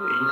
Five,